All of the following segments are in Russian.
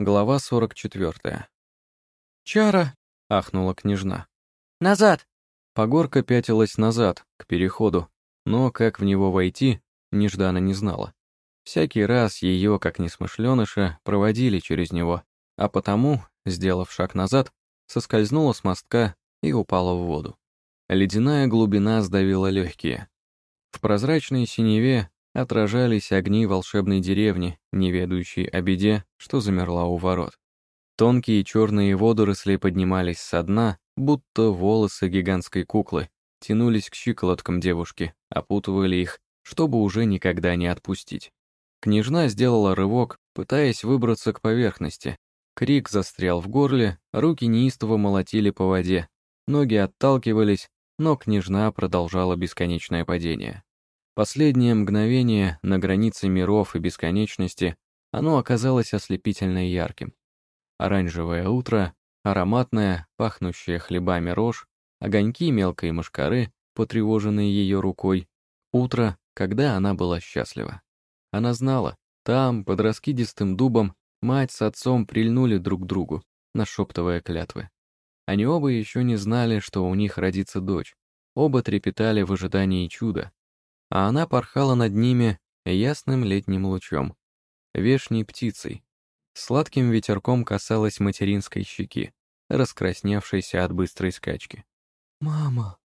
Глава 44. «Чара!» — ахнула княжна. «Назад!» Погорка пятилась назад, к переходу, но как в него войти, Неждана не знала. Всякий раз ее, как несмышленыша, проводили через него, а потому, сделав шаг назад, соскользнула с мостка и упала в воду. Ледяная глубина сдавила легкие. В прозрачной синеве отражались огни волшебной деревни, не ведающей о беде, что замерла у ворот. Тонкие черные водоросли поднимались со дна, будто волосы гигантской куклы, тянулись к щиколоткам девушки, опутывали их, чтобы уже никогда не отпустить. Княжна сделала рывок, пытаясь выбраться к поверхности. Крик застрял в горле, руки неистово молотили по воде, ноги отталкивались, но княжна продолжала бесконечное падение. Последнее мгновение на границе миров и бесконечности оно оказалось ослепительно ярким. Оранжевое утро, ароматное, пахнущее хлебами рожь, огоньки мелкой мошкары, потревоженные ее рукой. Утро, когда она была счастлива. Она знала, там, под раскидистым дубом, мать с отцом прильнули друг к другу, нашептывая клятвы. Они оба еще не знали, что у них родится дочь. Оба трепетали в ожидании чуда, а она порхала над ними ясным летним лучом, вешней птицей. Сладким ветерком касалась материнской щеки, раскрасневшейся от быстрой скачки. «Мама!»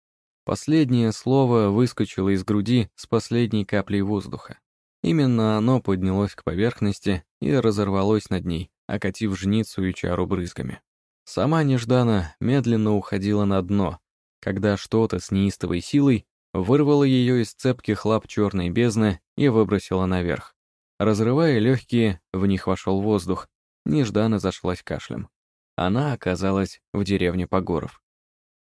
Последнее слово выскочило из груди с последней каплей воздуха. Именно оно поднялось к поверхности и разорвалось над ней, окатив жницу и чару брызгами. Сама неждана медленно уходила на дно, когда что-то с неистовой силой вырвала ее из цепких лап черной бездны и выбросила наверх. Разрывая легкие, в них вошел воздух, нежданно зашлась кашлем. Она оказалась в деревне Погоров.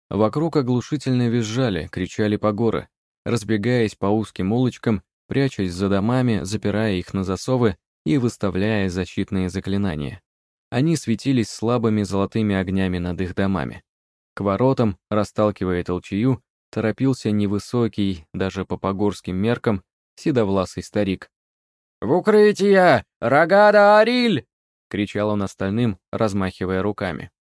Вокруг оглушительно визжали, кричали Погоры, разбегаясь по узким улочкам, прячась за домами, запирая их на засовы и выставляя защитные заклинания. Они светились слабыми золотыми огнями над их домами. К воротам, расталкивая толчью, торопился невысокий, даже по погорским меркам, седовласый старик. «В укрытие! Рогада Ариль!» — кричал он остальным, размахивая руками.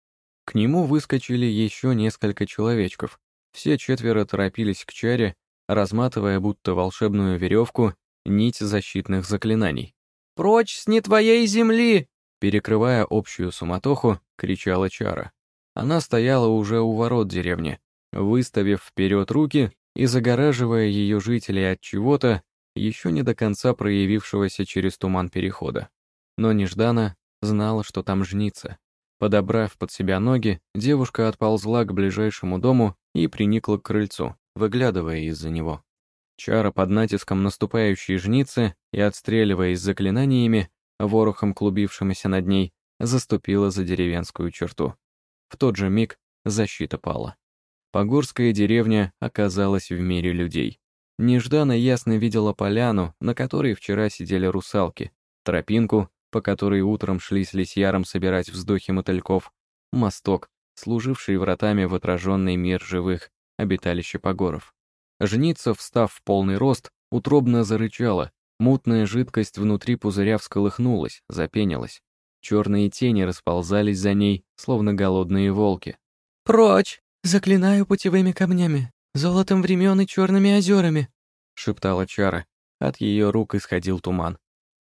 К нему выскочили еще несколько человечков. Все четверо торопились к чаре, разматывая будто волшебную веревку нить защитных заклинаний. «Прочь с не твоей земли!» Перекрывая общую суматоху, кричала чара. Она стояла уже у ворот деревни, выставив вперед руки и загораживая ее жителей от чего-то, еще не до конца проявившегося через туман перехода. Но Неждана знала, что там жнится. Подобрав под себя ноги, девушка отползла к ближайшему дому и приникла к крыльцу, выглядывая из-за него. Чара под натиском наступающей жницы и отстреливаясь заклинаниями, ворохом клубившимися над ней, заступила за деревенскую черту. В тот же миг защита пала. Погорская деревня оказалась в мире людей. Нежданно ясно видела поляну, на которой вчера сидели русалки, тропинку, по которой утром шли с лисьяром собирать вздохи мотыльков, мосток, служивший вратами в отраженный мир живых, обиталище Погоров. Жница, встав в полный рост, утробно зарычала, мутная жидкость внутри пузыря всколыхнулась, запенилась. Черные тени расползались за ней, словно голодные волки. «Прочь!» «Заклинаю путевыми камнями, золотом времен и черными озерами», — шептала Чара. От ее рук исходил туман.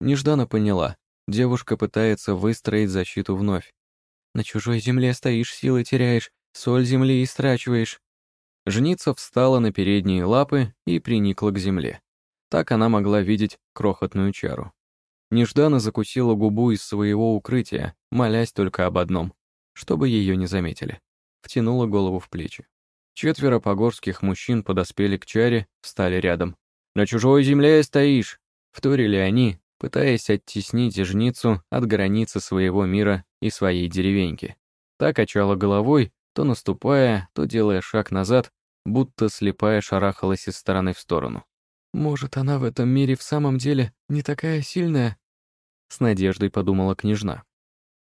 Нежданно поняла. Девушка пытается выстроить защиту вновь. «На чужой земле стоишь, силы теряешь, соль земли истрачиваешь». Жница встала на передние лапы и приникла к земле. Так она могла видеть крохотную чару. Нежданно закусила губу из своего укрытия, молясь только об одном — чтобы ее не заметили втянула голову в плечи. Четверо погорских мужчин подоспели к чаре, встали рядом. «На чужой земле стоишь!» — вторили они, пытаясь оттеснить жницу от границы своего мира и своей деревеньки. Так качала головой, то наступая, то делая шаг назад, будто слепая шарахалась из стороны в сторону. «Может, она в этом мире в самом деле не такая сильная?» С надеждой подумала княжна.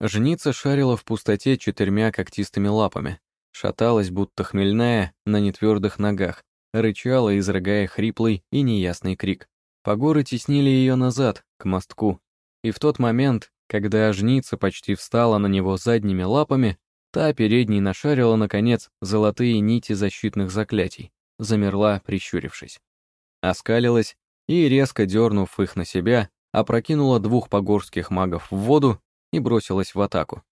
Жница шарила в пустоте четырьмя когтистыми лапами, шаталась, будто хмельная, на нетвердых ногах, рычала, изрыгая хриплый и неясный крик. Погоры теснили ее назад, к мостку. И в тот момент, Когда жница почти встала на него задними лапами, та передней нашарила, наконец, золотые нити защитных заклятий, замерла, прищурившись. Оскалилась и, резко дернув их на себя, опрокинула двух погорских магов в воду и бросилась в атаку.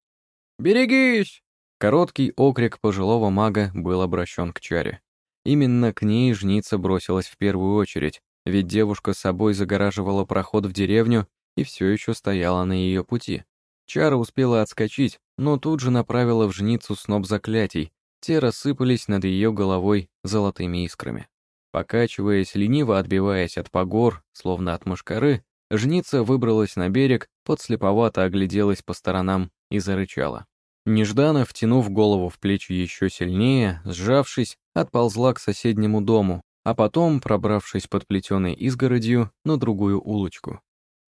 «Берегись!» Короткий окрик пожилого мага был обращен к чаре. Именно к ней жница бросилась в первую очередь, ведь девушка с собой загораживала проход в деревню и все еще стояла на ее пути. Чара успела отскочить, но тут же направила в жницу сноп заклятий, те рассыпались над ее головой золотыми искрами. Покачиваясь, лениво отбиваясь от погор, словно от мушкары, жница выбралась на берег, подслеповато огляделась по сторонам и зарычала. Нежданно, втянув голову в плечи еще сильнее, сжавшись, отползла к соседнему дому, а потом, пробравшись под плетеной изгородью, на другую улочку.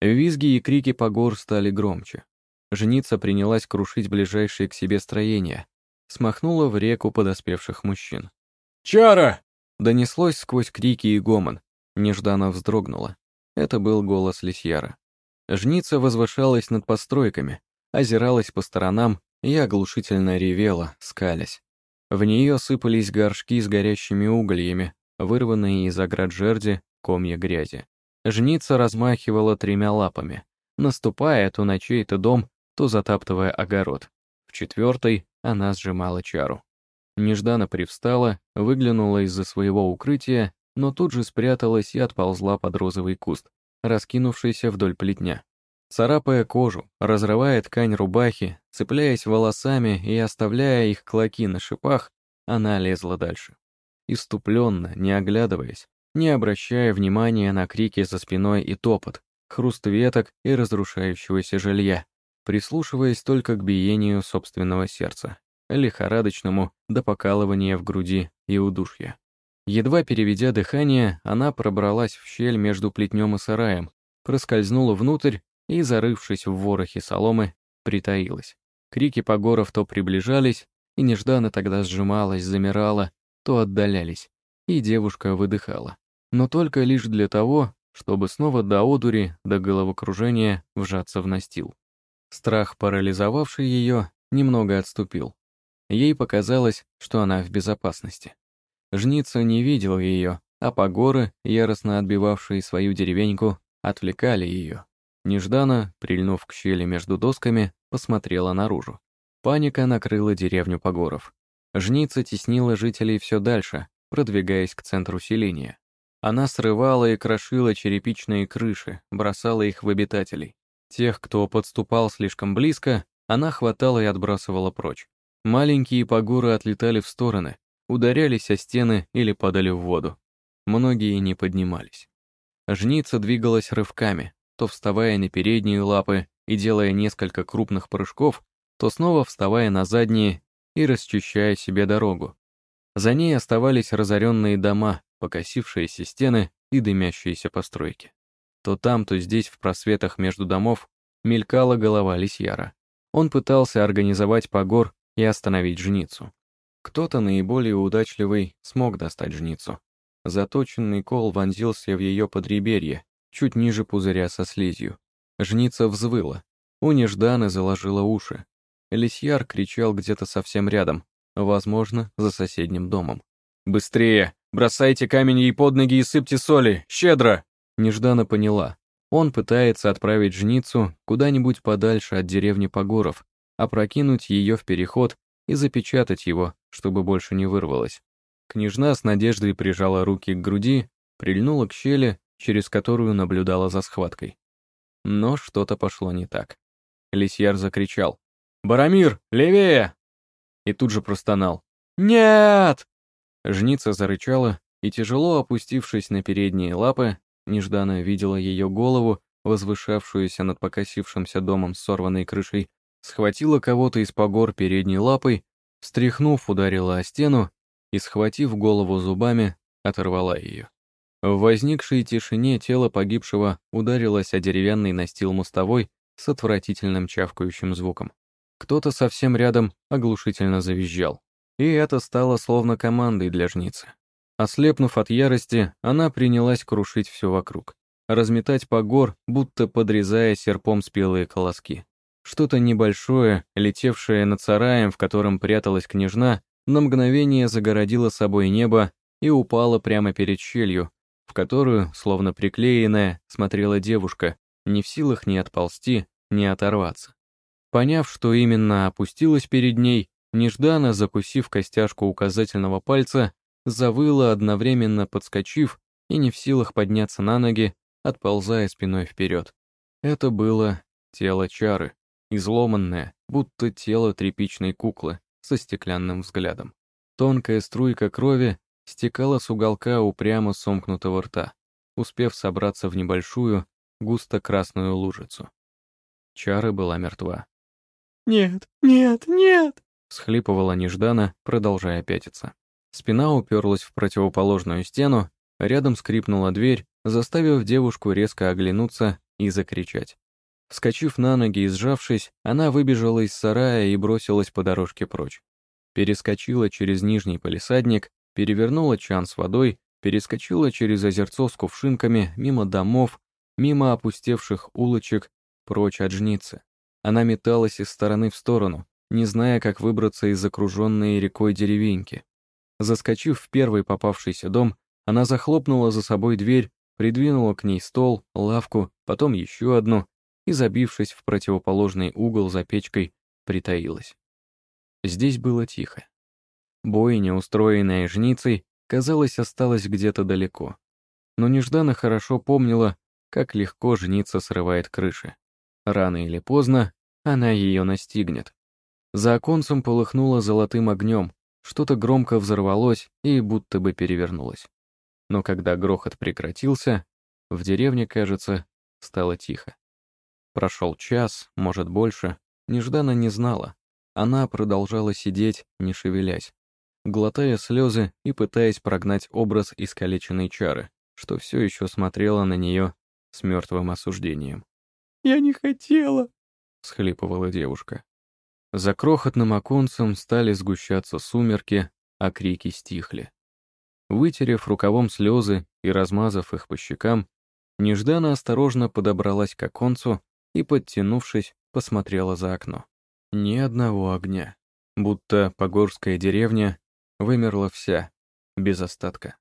Визги и крики погор стали громче. Женица принялась крушить ближайшие к себе строения, смахнула в реку подоспевших мужчин. «Чара!» Донеслось сквозь крики и гомон. Нежданно вздрогнула. Это был голос Лисьяра. Жница возвышалась над постройками, озиралась по сторонам и оглушительно ревела, скалясь. В нее сыпались горшки с горящими угольями, вырванные из оград жерди комья грязи. Жница размахивала тремя лапами, наступая то на чей-то дом, то затаптывая огород. В четвертой она сжимала чару. Нежданно привстала, выглянула из-за своего укрытия, но тут же спряталась и отползла под розовый куст, раскинувшийся вдоль плетня. Царапая кожу, разрывая ткань рубахи, цепляясь волосами и оставляя их клоки на шипах, она лезла дальше. Иступленно, не оглядываясь, не обращая внимания на крики за спиной и топот, хруст веток и разрушающегося жилья, прислушиваясь только к биению собственного сердца, лихорадочному до покалывания в груди и удушья. Едва переведя дыхание, она пробралась в щель между плетнем и сараем, проскользнула внутрь и, зарывшись в ворохе соломы, притаилась. Крики погоров то приближались, и нежданно тогда сжималась, замирала, то отдалялись, и девушка выдыхала. Но только лишь для того, чтобы снова до одури, до головокружения вжаться в настил. Страх, парализовавший ее, немного отступил. Ей показалось, что она в безопасности. Жница не видел ее, а погоры, яростно отбивавшие свою деревеньку, отвлекали ее. Нежданно, прильнув к щели между досками, посмотрела наружу. Паника накрыла деревню Погоров. Жница теснила жителей все дальше, продвигаясь к центру селения. Она срывала и крошила черепичные крыши, бросала их в обитателей. Тех, кто подступал слишком близко, она хватала и отбрасывала прочь. Маленькие погоры отлетали в стороны, ударялись о стены или падали в воду. Многие не поднимались. Жница двигалась рывками, то вставая на передние лапы и делая несколько крупных прыжков, то снова вставая на задние и расчищая себе дорогу. За ней оставались разоренные дома, покосившиеся стены и дымящиеся постройки. То там, то здесь, в просветах между домов, мелькала голова лисьяра. Он пытался организовать погор и остановить жницу. Кто-то наиболее удачливый смог достать жницу. Заточенный кол вонзился в ее подреберье, чуть ниже пузыря со слизью. Жница взвыла. У Нежданы заложила уши. Лисьяр кричал где-то совсем рядом, возможно, за соседним домом. «Быстрее! Бросайте камень ей под ноги и сыпьте соли! Щедро!» Неждана поняла. Он пытается отправить жницу куда-нибудь подальше от деревни Погоров, опрокинуть ее в переход и запечатать его, чтобы больше не вырвалось. Княжна с надеждой прижала руки к груди, прильнула к щели через которую наблюдала за схваткой. Но что-то пошло не так. Лисьяр закричал «Барамир, левее!» И тут же простонал «Нет!» Жница зарычала и, тяжело опустившись на передние лапы, нежданно видела ее голову, возвышавшуюся над покосившимся домом с сорванной крышей, схватила кого-то из погор передней лапой, встряхнув, ударила о стену и, схватив голову зубами, оторвала ее. В возникшей тишине тело погибшего ударилось о деревянный настил мостовой с отвратительным чавкающим звуком. Кто-то совсем рядом оглушительно завизжал. И это стало словно командой для жницы. Ослепнув от ярости, она принялась крушить все вокруг. Разметать по гор, будто подрезая серпом спелые колоски. Что-то небольшое, летевшее над сараем, в котором пряталась княжна, на мгновение загородило собой небо и упало прямо перед щелью, в которую, словно приклеенная, смотрела девушка, не в силах ни отползти, ни оторваться. Поняв, что именно опустилась перед ней, нежданно закусив костяшку указательного пальца, завыла, одновременно подскочив и не в силах подняться на ноги, отползая спиной вперед. Это было тело чары, изломанное, будто тело тряпичной куклы со стеклянным взглядом. Тонкая струйка крови стекала с уголка упрямо сомкнутого рта, успев собраться в небольшую, густо-красную лужицу. Чара была мертва. «Нет, нет, нет!» — схлипывала нежданно, продолжая пятиться. Спина уперлась в противоположную стену, рядом скрипнула дверь, заставив девушку резко оглянуться и закричать. Вскочив на ноги и сжавшись, она выбежала из сарая и бросилась по дорожке прочь. Перескочила через нижний полисадник, перевернула чан с водой, перескочила через озерцо с кувшинками, мимо домов, мимо опустевших улочек, прочь от жницы. Она металась из стороны в сторону, не зная, как выбраться из окруженной рекой деревеньки. Заскочив в первый попавшийся дом, она захлопнула за собой дверь, придвинула к ней стол, лавку, потом еще одну, и, забившись в противоположный угол за печкой, притаилась. Здесь было тихо. Бойня, устроенная жницей, казалось, осталась где-то далеко. Но Неждана хорошо помнила, как легко жница срывает крыши. Рано или поздно она ее настигнет. За оконцем полыхнуло золотым огнем, что-то громко взорвалось и будто бы перевернулось. Но когда грохот прекратился, в деревне, кажется, стало тихо. Прошел час, может больше, Неждана не знала. Она продолжала сидеть, не шевелясь, глотая слезы и пытаясь прогнать образ искалеченной чары, что все еще смотрела на нее с мертвым осуждением. «Я не хотела», — схлипывала девушка. За крохотным оконцем стали сгущаться сумерки, а крики стихли. Вытерев рукавом слезы и размазав их по щекам, Неждана осторожно подобралась к оконцу и, подтянувшись, посмотрела за окно. Ни одного огня. Будто погорская деревня вымерла вся, без остатка.